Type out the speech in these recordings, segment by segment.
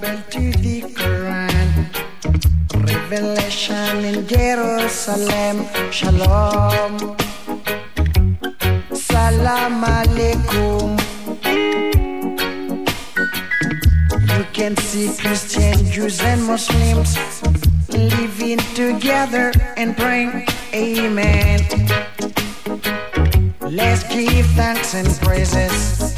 Bible to the Quran. Revelation in Jerusalem. Shalom. Salam alaikum. You can see Christian, Jews, and Muslims living together and praying. Amen. Let's give thanks and praises.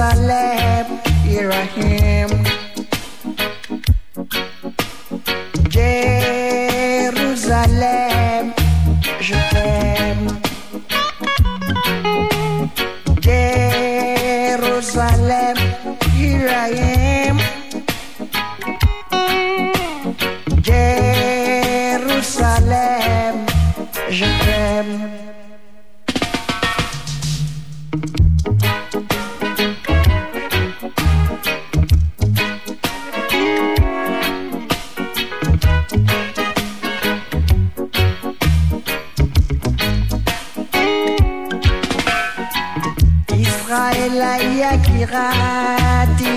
Jerusalem, here I am. Jérusalem, je t'aime. Jérusalem, here I am. Yakirati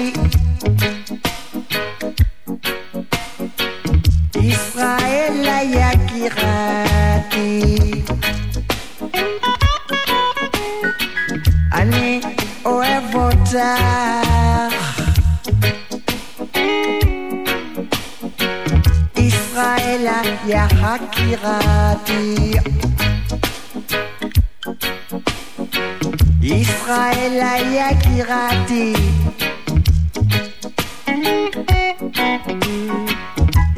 Israël Yakirati Ani Oevota. Israël Yakirati Israel Ayakirati.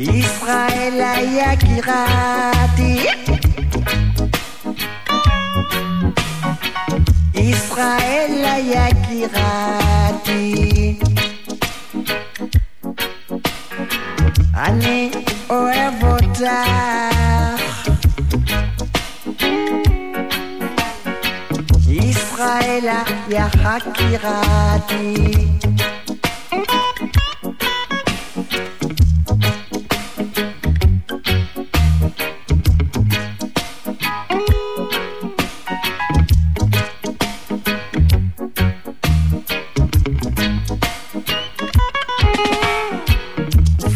Israel Ayakirati. Israel Ayakirati. Ani Oevota.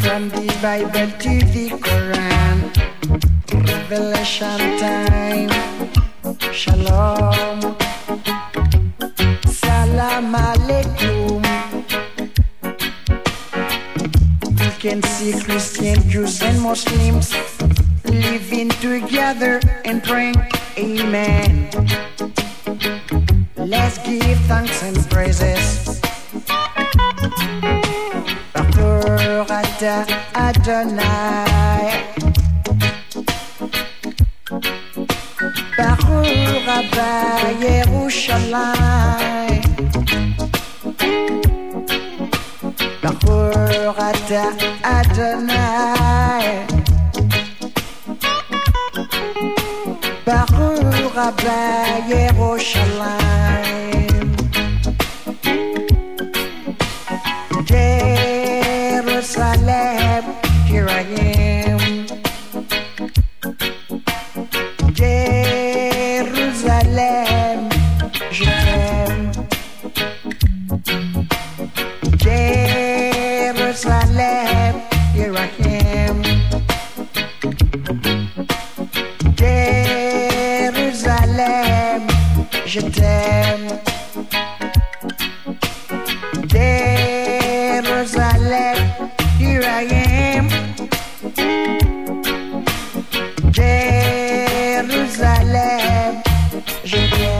From the Bible to the Quran, Revelation time. Can see Christian, Jews, and Muslims living together and praying. Amen. Let's give thanks and praises. Adonai. Baruch Abba Yerushalayim. Ata Adonai. Baruch Abba Yerushalayim. since I left, here I am. Jérusalem, je t'aime. Jérusalem, here I. Jérusalem, je t'aime.